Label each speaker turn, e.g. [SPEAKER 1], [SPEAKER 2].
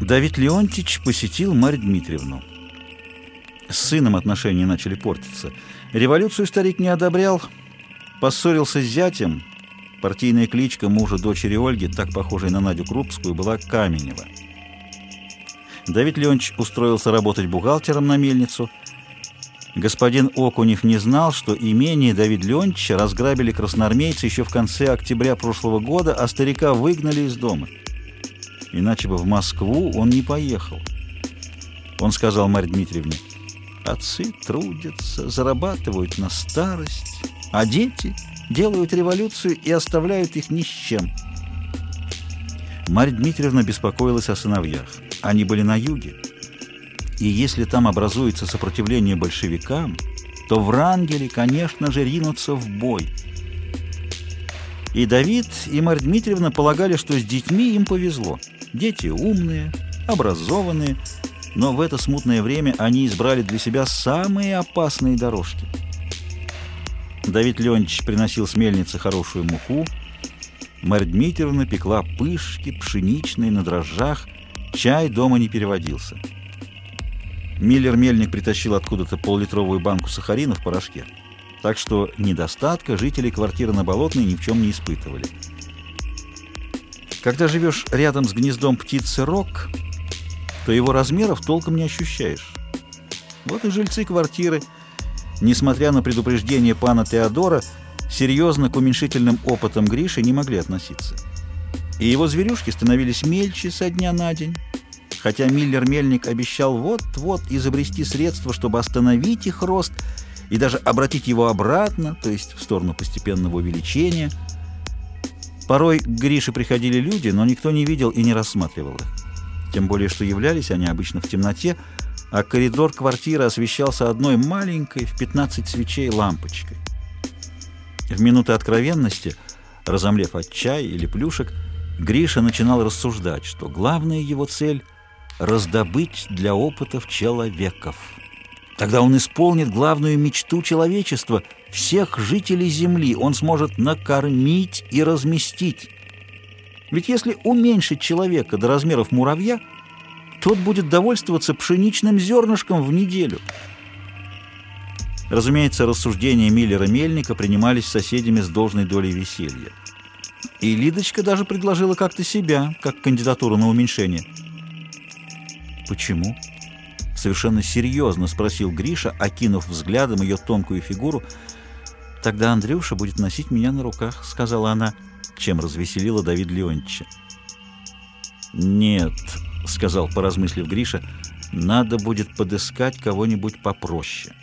[SPEAKER 1] Давид Леонтьевич посетил Марь Дмитриевну. С сыном отношения начали портиться. Революцию старик не одобрял, поссорился с зятем. Партийная кличка мужа дочери Ольги, так похожей на Надю Крупскую, была Каменева. Давид Леонтьевич устроился работать бухгалтером на мельницу. Господин Окунев не знал, что имение Давид Леонтьевича разграбили красноармейцы еще в конце октября прошлого года, а старика выгнали из дома. Иначе бы в Москву он не поехал. Он сказал Марье Дмитриевне, «Отцы трудятся, зарабатывают на старость, а дети делают революцию и оставляют их ни с чем». Марья Дмитриевна беспокоилась о сыновьях. Они были на юге. И если там образуется сопротивление большевикам, то врангели, конечно же, ринутся в бой. И Давид, и Марья Дмитриевна полагали, что с детьми им повезло. Дети умные, образованные, но в это смутное время они избрали для себя самые опасные дорожки. Давид Леонидович приносил с мельницы хорошую муку, Марья Дмитриевна пекла пышки, пшеничные, на дрожжах, чай дома не переводился. Миллер-мельник притащил откуда-то поллитровую банку сахарина в порошке, так что недостатка жители квартиры на Болотной ни в чем не испытывали. Когда живешь рядом с гнездом птицы рок, то его размеров толком не ощущаешь. Вот и жильцы квартиры, несмотря на предупреждение пана Теодора, серьезно к уменьшительным опытам Гриши не могли относиться. И его зверюшки становились мельче со дня на день, хотя Миллер-мельник обещал вот-вот изобрести средства, чтобы остановить их рост и даже обратить его обратно, то есть в сторону постепенного увеличения – Порой к Грише приходили люди, но никто не видел и не рассматривал их. Тем более, что являлись они обычно в темноте, а коридор квартиры освещался одной маленькой в 15 свечей лампочкой. В минуты откровенности, разомлев от чая или плюшек, Гриша начинал рассуждать, что главная его цель — раздобыть для опытов человеков. Тогда он исполнит главную мечту человечества — всех жителей Земли он сможет накормить и разместить. Ведь если уменьшить человека до размеров муравья, тот будет довольствоваться пшеничным зернышком в неделю. Разумеется, рассуждения Миллера-Мельника принимались соседями с должной долей веселья. И Лидочка даже предложила как-то себя, как кандидатуру на уменьшение. «Почему?» Совершенно серьезно спросил Гриша, окинув взглядом ее тонкую фигуру. «Тогда Андрюша будет носить меня на руках», — сказала она, чем развеселила Давид Леонтьевича. «Нет», — сказал, поразмыслив Гриша, — «надо будет подыскать кого-нибудь попроще».